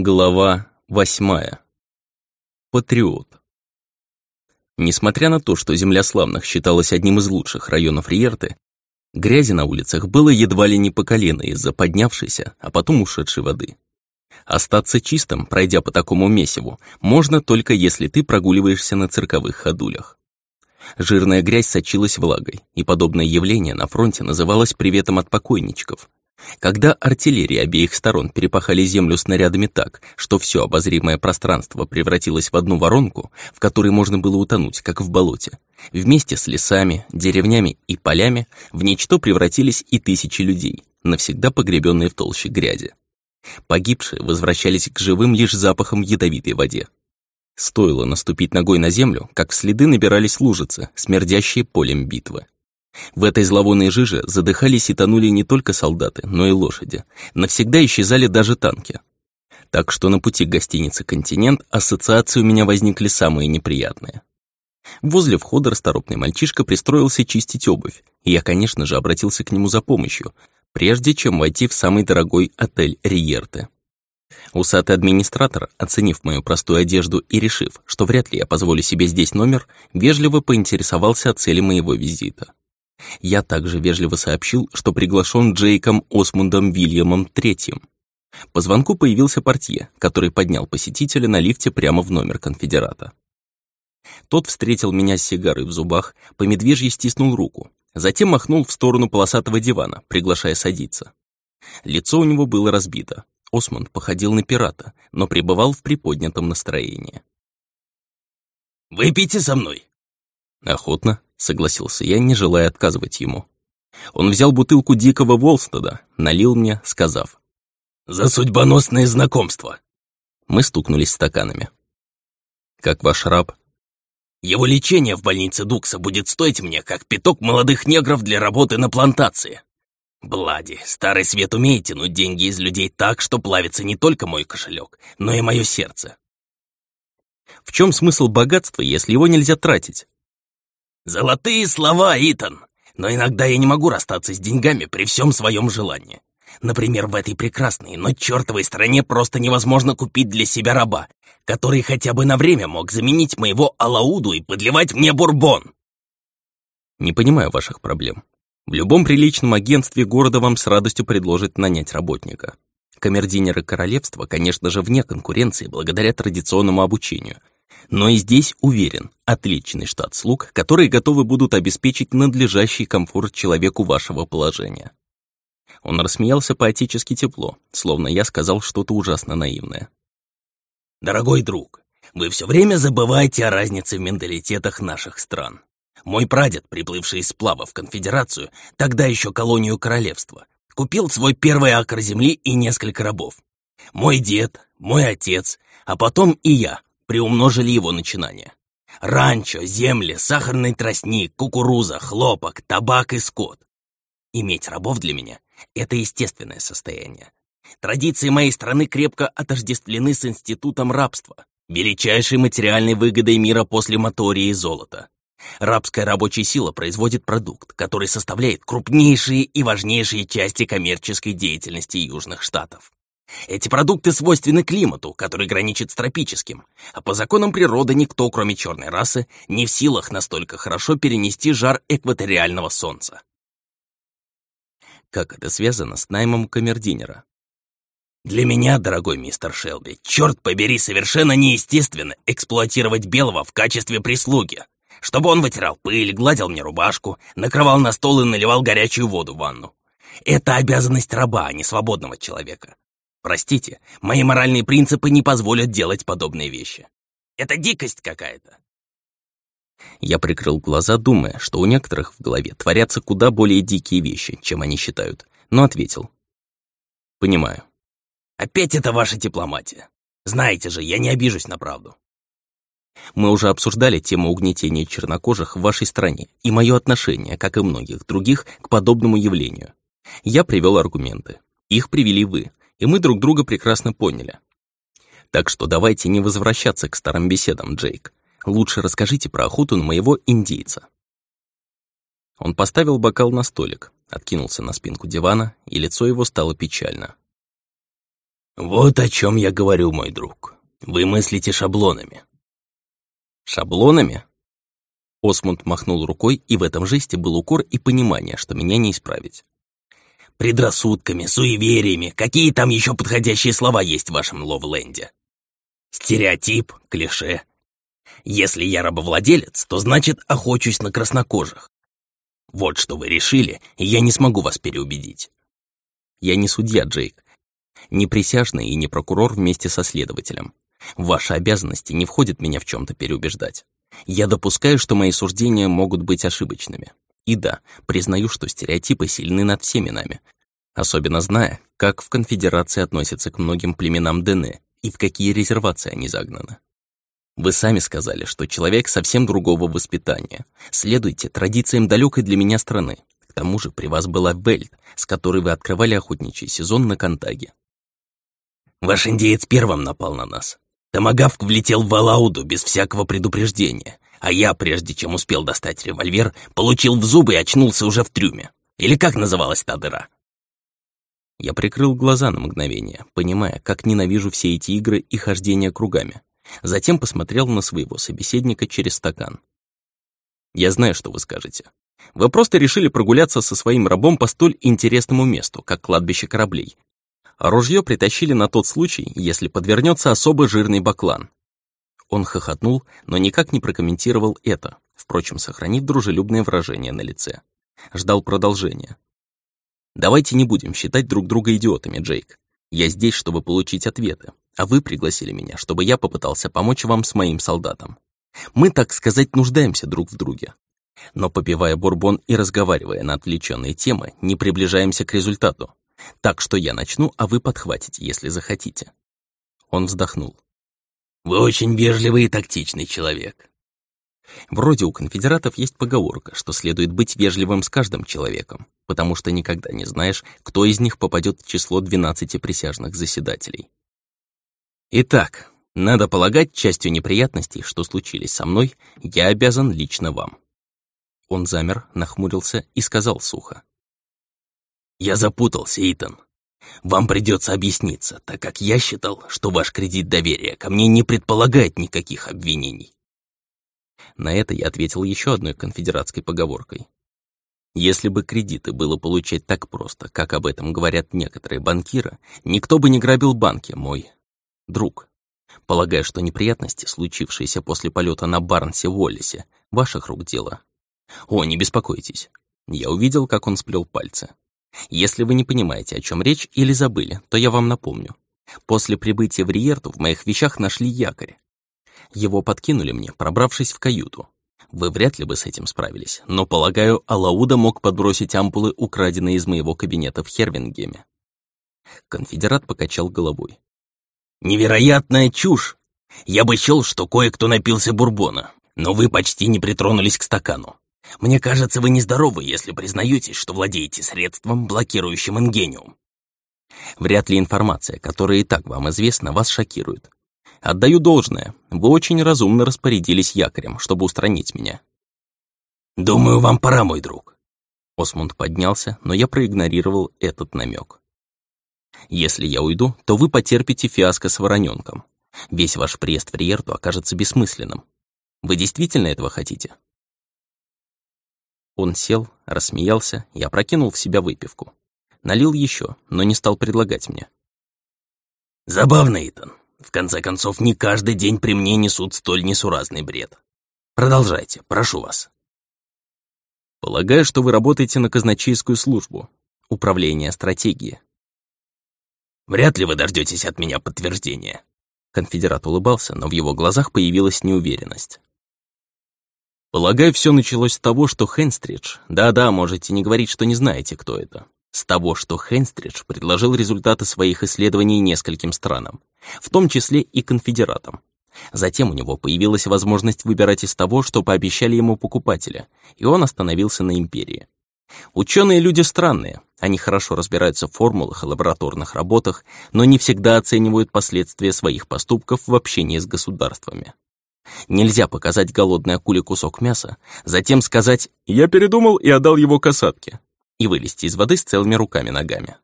Глава восьмая. Патриот. Несмотря на то, что Земля Славных считалась одним из лучших районов Риерты, грязи на улицах было едва ли не по колено из-за поднявшейся, а потом ушедшей воды. Остаться чистым, пройдя по такому месиву, можно только если ты прогуливаешься на цирковых ходулях. Жирная грязь сочилась влагой, и подобное явление на фронте называлось приветом от покойничков, когда артиллерии обеих сторон перепахали землю снарядами так, что все обозримое пространство превратилось в одну воронку, в которой можно было утонуть, как в болоте, вместе с лесами, деревнями и полями в ничто превратились и тысячи людей, навсегда погребенные в толще грязи. Погибшие возвращались к живым лишь запахом ядовитой воде. Стоило наступить ногой на землю, как в следы набирались лужицы, смердящие полем битвы. В этой зловонной жиже задыхались и тонули не только солдаты, но и лошади. Навсегда исчезали даже танки. Так что на пути к гостинице «Континент» ассоциации у меня возникли самые неприятные. Возле входа расторопный мальчишка пристроился чистить обувь, и я, конечно же, обратился к нему за помощью, прежде чем войти в самый дорогой отель Риерты. Усатый администратор, оценив мою простую одежду и решив, что вряд ли я позволю себе здесь номер, вежливо поинтересовался о цели моего визита. Я также вежливо сообщил, что приглашен Джейком Осмундом Вильямом Третьим. По звонку появился портье, который поднял посетителя на лифте прямо в номер конфедерата. Тот встретил меня с сигарой в зубах, по медвежьи стиснул руку, затем махнул в сторону полосатого дивана, приглашая садиться. Лицо у него было разбито. Осмонд походил на пирата, но пребывал в приподнятом настроении. «Выпейте со мной!» «Охотно», согласился я, не желая отказывать ему. Он взял бутылку дикого Волстеда, налил мне, сказав. «За судьбоносное знакомство!» Мы стукнулись стаканами. «Как ваш раб?» «Его лечение в больнице Дукса будет стоить мне, как пяток молодых негров для работы на плантации. Блади, старый свет умеет тянуть деньги из людей так, что плавится не только мой кошелек, но и мое сердце». «В чем смысл богатства, если его нельзя тратить?» Золотые слова, Итан. Но иногда я не могу расстаться с деньгами при всем своем желании. Например, в этой прекрасной, но чертовой стране просто невозможно купить для себя раба, который хотя бы на время мог заменить моего Алауду и подливать мне бурбон. Не понимаю ваших проблем. В любом приличном агентстве города вам с радостью предложат нанять работника. Камердинеры королевства, конечно же, вне конкуренции благодаря традиционному обучению – но и здесь уверен, отличный штат слуг, которые готовы будут обеспечить надлежащий комфорт человеку вашего положения. Он рассмеялся поотечески тепло, словно я сказал что-то ужасно наивное. «Дорогой друг, вы все время забываете о разнице в менталитетах наших стран. Мой прадед, приплывший из сплава в конфедерацию, тогда еще колонию королевства, купил свой первый акр земли и несколько рабов. Мой дед, мой отец, а потом и я приумножили его начинания. Ранчо, земли, сахарный тростник, кукуруза, хлопок, табак и скот. Иметь рабов для меня — это естественное состояние. Традиции моей страны крепко отождествлены с институтом рабства, величайшей материальной выгодой мира после мотории и золота. Рабская рабочая сила производит продукт, который составляет крупнейшие и важнейшие части коммерческой деятельности Южных Штатов. Эти продукты свойственны климату, который граничит с тропическим, а по законам природы никто, кроме черной расы, не в силах настолько хорошо перенести жар экваториального солнца. Как это связано с наймом камердинера? Для меня, дорогой мистер Шелби, черт побери, совершенно неестественно эксплуатировать белого в качестве прислуги, чтобы он вытирал пыль, гладил мне рубашку, накрывал на стол и наливал горячую воду в ванну. Это обязанность раба, а не свободного человека. Простите, мои моральные принципы не позволят делать подобные вещи. Это дикость какая-то. Я прикрыл глаза, думая, что у некоторых в голове творятся куда более дикие вещи, чем они считают, но ответил. Понимаю. Опять это ваша дипломатия. Знаете же, я не обижусь на правду. Мы уже обсуждали тему угнетения чернокожих в вашей стране и мое отношение, как и многих других, к подобному явлению. Я привел аргументы. Их привели вы, и мы друг друга прекрасно поняли. Так что давайте не возвращаться к старым беседам, Джейк. Лучше расскажите про охоту на моего индейца. Он поставил бокал на столик, откинулся на спинку дивана, и лицо его стало печально. Вот о чем я говорю, мой друг. Вы мыслите шаблонами. Шаблонами? Осмунд махнул рукой, и в этом жесте был укор и понимание, что меня не исправить. Предрассудками, суевериями, какие там еще подходящие слова есть в вашем Ловленде? Стереотип, клише. Если я рабовладелец, то значит охочусь на краснокожих. Вот что вы решили, и я не смогу вас переубедить. Я не судья, Джейк. Не присяжный и не прокурор вместе со следователем. Ваши обязанности не входит меня в чем-то переубеждать. Я допускаю, что мои суждения могут быть ошибочными. И да, признаю, что стереотипы сильны над всеми нами, особенно зная, как в конфедерации относятся к многим племенам Дене и в какие резервации они загнаны. Вы сами сказали, что человек совсем другого воспитания. Следуйте традициям далекой для меня страны. К тому же при вас была Вельт, с которой вы открывали охотничий сезон на Кантаге. Ваш индеец первым напал на нас. Томагавк влетел в Валауду без всякого предупреждения, а я, прежде чем успел достать револьвер, получил в зубы и очнулся уже в трюме. Или как называлась та дыра? Я прикрыл глаза на мгновение, понимая, как ненавижу все эти игры и хождения кругами. Затем посмотрел на своего собеседника через стакан. «Я знаю, что вы скажете. Вы просто решили прогуляться со своим рабом по столь интересному месту, как кладбище кораблей, ружье притащили на тот случай, если подвернется особо жирный баклан. Он хохотнул, но никак не прокомментировал это, впрочем, сохранив дружелюбное выражение на лице. Ждал продолжения. «Давайте не будем считать друг друга идиотами, Джейк. Я здесь, чтобы получить ответы, а вы пригласили меня, чтобы я попытался помочь вам с моим солдатом. Мы, так сказать, нуждаемся друг в друге. Но попивая бурбон и разговаривая на отвлеченные темы, не приближаемся к результату. Так что я начну, а вы подхватите, если захотите». Он вздохнул. «Вы очень вежливый и тактичный человек». Вроде у конфедератов есть поговорка, что следует быть вежливым с каждым человеком, потому что никогда не знаешь, кто из них попадет в число 12 присяжных заседателей. Итак, надо полагать, частью неприятностей, что случились со мной, я обязан лично вам. Он замер, нахмурился и сказал сухо. «Я запутался, Итан. Вам придется объясниться, так как я считал, что ваш кредит доверия ко мне не предполагает никаких обвинений». На это я ответил еще одной конфедератской поговоркой. Если бы кредиты было получать так просто, как об этом говорят некоторые банкиры, никто бы не грабил банки, мой друг. Полагаю, что неприятности, случившиеся после полета на Барнсе в Уоллесе, ваших рук дело. О, не беспокойтесь. Я увидел, как он сплел пальцы. Если вы не понимаете, о чем речь, или забыли, то я вам напомню. После прибытия в Риерту в моих вещах нашли якорь. Его подкинули мне, пробравшись в каюту. Вы вряд ли бы с этим справились, но, полагаю, Алауда мог подбросить ампулы, украденные из моего кабинета в Хервингеме. Конфедерат покачал головой. «Невероятная чушь! Я бы счел, что кое-кто напился бурбона, но вы почти не притронулись к стакану. Мне кажется, вы нездоровы, если признаетесь, что владеете средством, блокирующим ингениум. Вряд ли информация, которая и так вам известна, вас шокирует. Отдаю должное, вы очень разумно распорядились якорем, чтобы устранить меня. Думаю, вам пора, мой друг. Осмунд поднялся, но я проигнорировал этот намек. Если я уйду, то вы потерпите фиаско с вороненком. Весь ваш приезд в Риерту окажется бессмысленным. Вы действительно этого хотите? Он сел, рассмеялся и опрокинул в себя выпивку. Налил еще, но не стал предлагать мне. «Забавно, Итан. В конце концов, не каждый день при мне несут столь несуразный бред. Продолжайте, прошу вас». «Полагаю, что вы работаете на казначейскую службу. Управление стратегии». «Вряд ли вы дождетесь от меня подтверждения». Конфедерат улыбался, но в его глазах появилась неуверенность. Полагаю, все началось с того, что Хенстридж... Да-да, можете не говорить, что не знаете, кто это. С того, что Хенстридж предложил результаты своих исследований нескольким странам, в том числе и конфедератам. Затем у него появилась возможность выбирать из того, что пообещали ему покупатели, и он остановился на империи. Ученые люди странные, они хорошо разбираются в формулах и лабораторных работах, но не всегда оценивают последствия своих поступков в общении с государствами. Нельзя показать голодной акуле кусок мяса, затем сказать «я передумал и отдал его касатке» и вылезти из воды с целыми руками-ногами.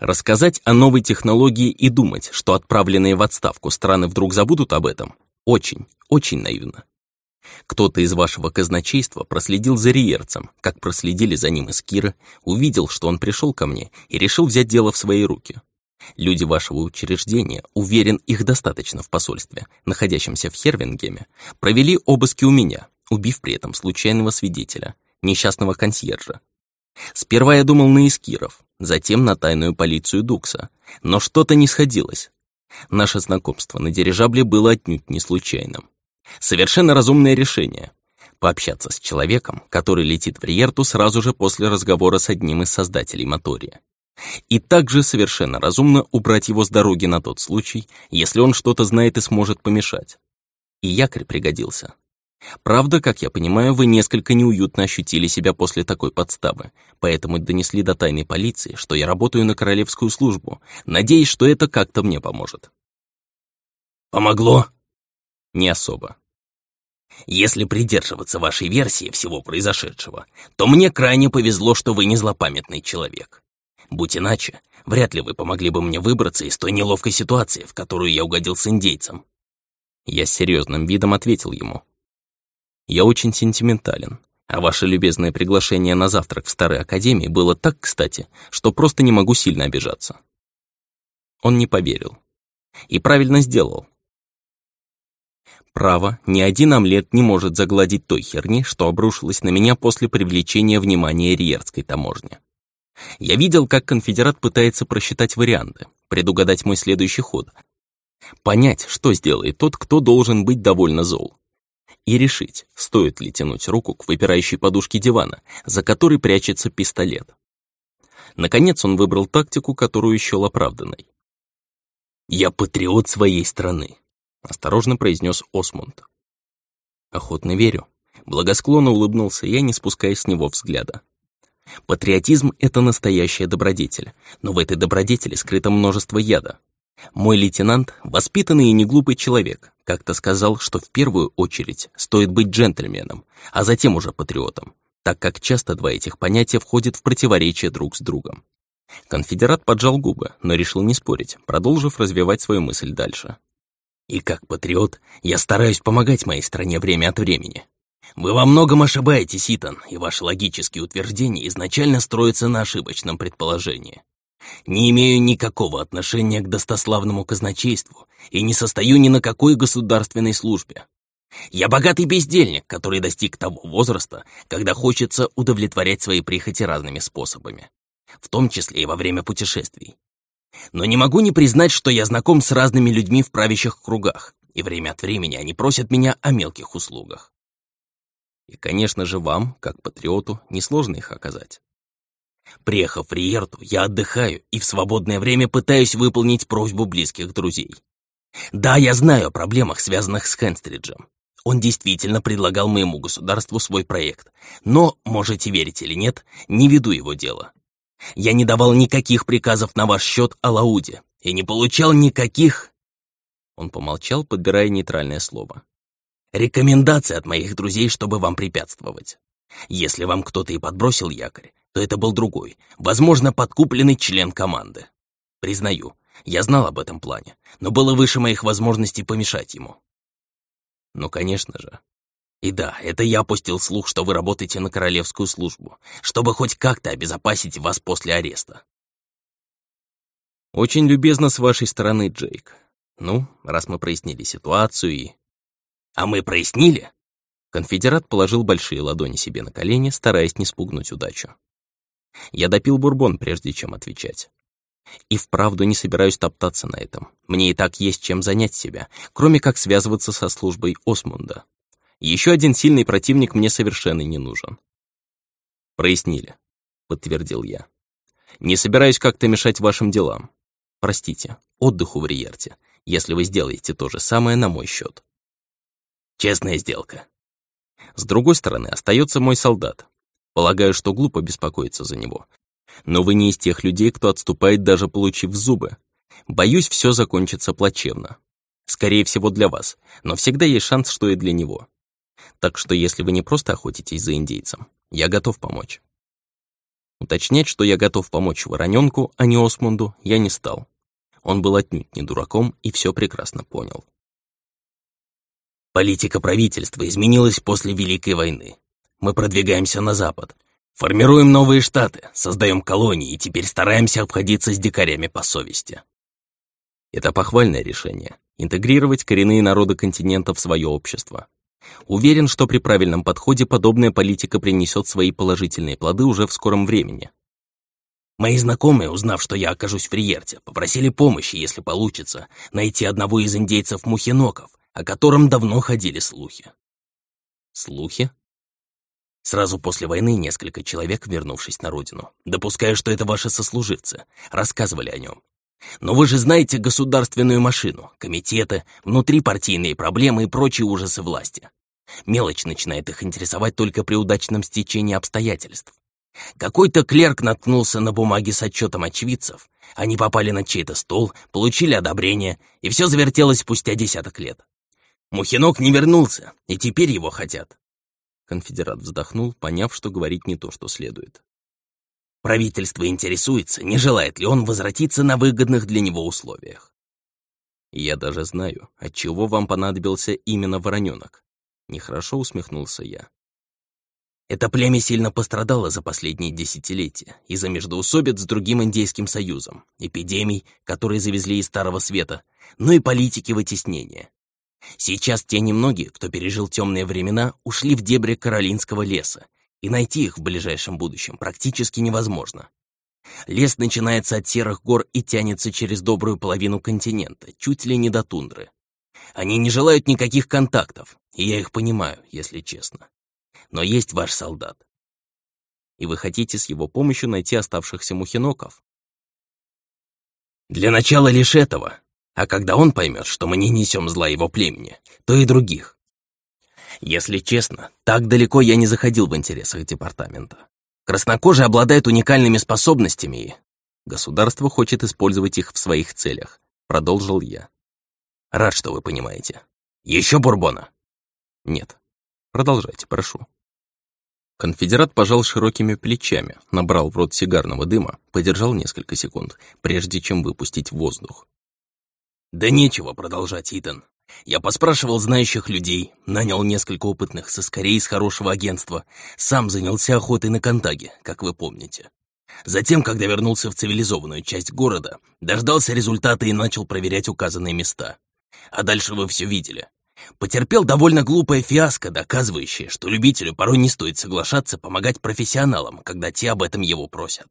Рассказать о новой технологии и думать, что отправленные в отставку страны вдруг забудут об этом, очень, очень наивно. Кто-то из вашего казначейства проследил за Риерцем, как проследили за ним из Кира, увидел, что он пришел ко мне и решил взять дело в свои руки. Люди вашего учреждения, уверен, их достаточно в посольстве, находящемся в Хервингеме, провели обыски у меня, убив при этом случайного свидетеля, несчастного консьержа. Сперва я думал на Искиров, затем на тайную полицию Дукса, но что-то не сходилось. Наше знакомство на дирижабле было отнюдь не случайным. Совершенно разумное решение — пообщаться с человеком, который летит в Риерту сразу же после разговора с одним из создателей Мотория. И также совершенно разумно убрать его с дороги на тот случай, если он что-то знает и сможет помешать. И якорь пригодился. Правда, как я понимаю, вы несколько неуютно ощутили себя после такой подставы, поэтому донесли до тайной полиции, что я работаю на королевскую службу, надеясь, что это как-то мне поможет. Помогло? Не особо. Если придерживаться вашей версии всего произошедшего, то мне крайне повезло, что вы не злопамятный человек. Будь иначе, вряд ли вы помогли бы мне выбраться из той неловкой ситуации, в которую я угодил с индейцем. Я с серьезным видом ответил ему. Я очень сентиментален, а ваше любезное приглашение на завтрак в Старой Академии было так кстати, что просто не могу сильно обижаться. Он не поверил. И правильно сделал. Право, ни один омлет не может загладить той херни, что обрушилась на меня после привлечения внимания Риерской таможни. Я видел, как конфедерат пытается просчитать варианты, предугадать мой следующий ход, понять, что сделает тот, кто должен быть довольно зол, и решить, стоит ли тянуть руку к выпирающей подушке дивана, за которой прячется пистолет. Наконец он выбрал тактику, которую счел оправданной. «Я патриот своей страны», — осторожно произнес Осмунд. «Охотно верю». Благосклонно улыбнулся я, не спуская с него взгляда. Патриотизм — это настоящая добродетель, но в этой добродетели скрыто множество яда. Мой лейтенант — воспитанный и неглупый человек, как-то сказал, что в первую очередь стоит быть джентльменом, а затем уже патриотом, так как часто два этих понятия входят в противоречие друг с другом. Конфедерат поджал губы, но решил не спорить, продолжив развивать свою мысль дальше. «И как патриот я стараюсь помогать моей стране время от времени. Вы во многом ошибаетесь, Итан, и ваши логические утверждения изначально строятся на ошибочном предположении. Не имею никакого отношения к достославному казначейству и не состою ни на какой государственной службе. Я богатый бездельник, который достиг того возраста, когда хочется удовлетворять свои прихоти разными способами, в том числе и во время путешествий. Но не могу не признать, что я знаком с разными людьми в правящих кругах, и время от времени они просят меня о мелких услугах. И, конечно же, вам, как патриоту, несложно их оказать. Приехав в Риерту, я отдыхаю и в свободное время пытаюсь выполнить просьбу близких друзей. Да, я знаю о проблемах, связанных с Хенстриджем. Он действительно предлагал моему государству свой проект, но, можете верить или нет, не веду его дело. Я не давал никаких приказов на ваш счет о Лауде и не получал никаких...» Он помолчал, подбирая нейтральное слово рекомендации от моих друзей, чтобы вам препятствовать. Если вам кто-то и подбросил якорь, то это был другой, возможно, подкупленный член команды. Признаю, я знал об этом плане, но было выше моих возможностей помешать ему. Ну, конечно же. И да, это я опустил слух, что вы работаете на королевскую службу, чтобы хоть как-то обезопасить вас после ареста. Очень любезно с вашей стороны, Джейк. Ну, раз мы прояснили ситуацию и а мы прояснили?» Конфедерат положил большие ладони себе на колени, стараясь не спугнуть удачу. Я допил бурбон, прежде чем отвечать. И вправду не собираюсь топтаться на этом. Мне и так есть чем занять себя, кроме как связываться со службой Осмунда. Еще один сильный противник мне совершенно не нужен. «Прояснили», — подтвердил я. «Не собираюсь как-то мешать вашим делам. Простите, отдыху в Риерте, если вы сделаете то же самое на мой счет. Честная сделка. С другой стороны, остается мой солдат. Полагаю, что глупо беспокоиться за него. Но вы не из тех людей, кто отступает, даже получив зубы. Боюсь, все закончится плачевно. Скорее всего, для вас, но всегда есть шанс, что и для него. Так что если вы не просто охотитесь за индейцем, я готов помочь. Уточнять, что я готов помочь Вороненку, а не Осмунду, я не стал. Он был отнюдь не дураком и все прекрасно понял. Политика правительства изменилась после Великой войны. Мы продвигаемся на запад, формируем новые штаты, создаем колонии и теперь стараемся обходиться с дикарями по совести. Это похвальное решение — интегрировать коренные народы континента в свое общество. Уверен, что при правильном подходе подобная политика принесет свои положительные плоды уже в скором времени. Мои знакомые, узнав, что я окажусь в Риерте, попросили помощи, если получится, найти одного из индейцев-мухиноков, о котором давно ходили слухи. Слухи? Сразу после войны несколько человек, вернувшись на родину, допускаю, что это ваши сослуживцы, рассказывали о нем. Но вы же знаете государственную машину, комитеты, внутрипартийные проблемы и прочие ужасы власти. Мелочь начинает их интересовать только при удачном стечении обстоятельств. Какой-то клерк наткнулся на бумаги с отчетом очевидцев. Они попали на чей-то стол, получили одобрение, и все завертелось спустя десяток лет. Мухинок не вернулся, и теперь его хотят. Конфедерат вздохнул, поняв, что говорить не то, что следует. Правительство интересуется, не желает ли он возвратиться на выгодных для него условиях. Я даже знаю, от чего вам понадобился именно вороненок. Нехорошо усмехнулся я. Это племя сильно пострадало за последние десятилетия из-за междоусобиц с другим индейским союзом, эпидемий, которые завезли из Старого Света, ну и политики вытеснения. Сейчас те немногие, кто пережил темные времена, ушли в дебри Каролинского леса и найти их в ближайшем будущем практически невозможно. Лес начинается от серых гор и тянется через добрую половину континента, чуть ли не до тундры. Они не желают никаких контактов, и я их понимаю, если честно. Но есть ваш солдат. И вы хотите с его помощью найти оставшихся мухиноков? Для начала лишь этого, а когда он поймет, что мы не несем зла его племени, то и других. Если честно, так далеко я не заходил в интересах департамента. Краснокожие обладают уникальными способностями и... Государство хочет использовать их в своих целях, продолжил я. Рад, что вы понимаете. Еще бурбона? Нет. Продолжайте, прошу. Конфедерат пожал широкими плечами, набрал в рот сигарного дыма, подержал несколько секунд, прежде чем выпустить воздух. «Да нечего продолжать, Итан. Я поспрашивал знающих людей, нанял несколько опытных соскорей из хорошего агентства, сам занялся охотой на Контаге, как вы помните. Затем, когда вернулся в цивилизованную часть города, дождался результата и начал проверять указанные места. А дальше вы все видели. Потерпел довольно глупое фиаско, доказывающее, что любителю порой не стоит соглашаться помогать профессионалам, когда те об этом его просят.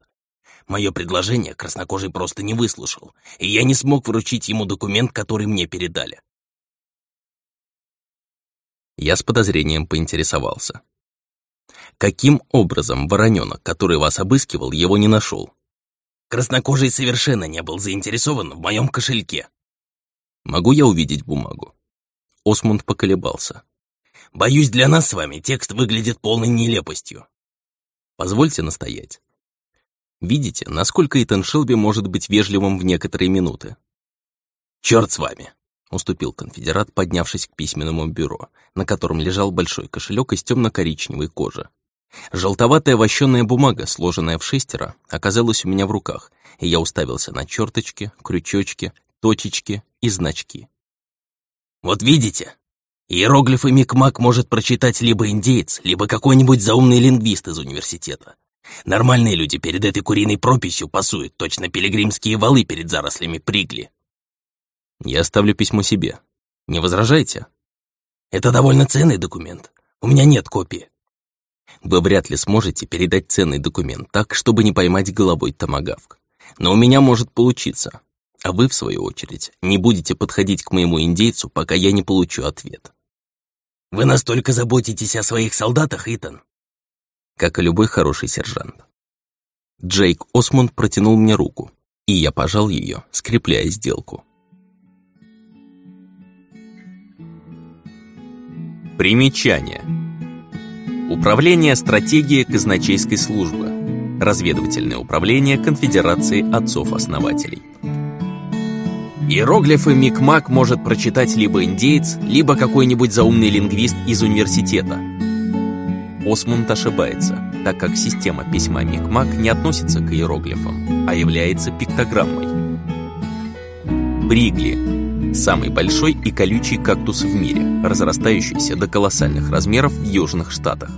Мое предложение краснокожий просто не выслушал, и я не смог вручить ему документ, который мне передали. Я с подозрением поинтересовался. Каким образом вороненок, который вас обыскивал, его не нашел? Краснокожий совершенно не был заинтересован в моем кошельке. Могу я увидеть бумагу? Осмунд поколебался. Боюсь, для нас с вами текст выглядит полной нелепостью. Позвольте настоять. Видите, насколько Итан Шелби может быть вежливым в некоторые минуты? Черт с вами. Уступил конфедерат, поднявшись к письменному бюро, на котором лежал большой кошелек из темно-коричневой кожи. Желтоватая вощеная бумага, сложенная в шестеро, оказалась у меня в руках, и я уставился на черточки, крючочки, точечки и значки. «Вот видите? Иероглифы Микмак может прочитать либо индеец, либо какой-нибудь заумный лингвист из университета. Нормальные люди перед этой куриной прописью пасуют, точно пилигримские валы перед зарослями пригли. Я оставлю письмо себе. Не возражаете? Это довольно ценный документ. У меня нет копии. Вы вряд ли сможете передать ценный документ так, чтобы не поймать головой томагавк. Но у меня может получиться. А вы, в свою очередь, не будете подходить к моему индейцу, пока я не получу ответ. Вы настолько заботитесь о своих солдатах, Итан? Как и любой хороший сержант. Джейк Осмонд протянул мне руку, и я пожал ее, скрепляя сделку. Примечание. Управление стратегии казначейской службы. Разведывательное управление Конфедерации отцов-основателей. Иероглифы Микмак может прочитать либо индеец, либо какой-нибудь заумный лингвист из университета. Осмунд ошибается. так как система письма Микмак не относится к иероглифам, а является пиктограммой. Бригли – самый большой и колючий кактус в мире, разрастающийся до колоссальных размеров в Южных Штатах.